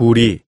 불이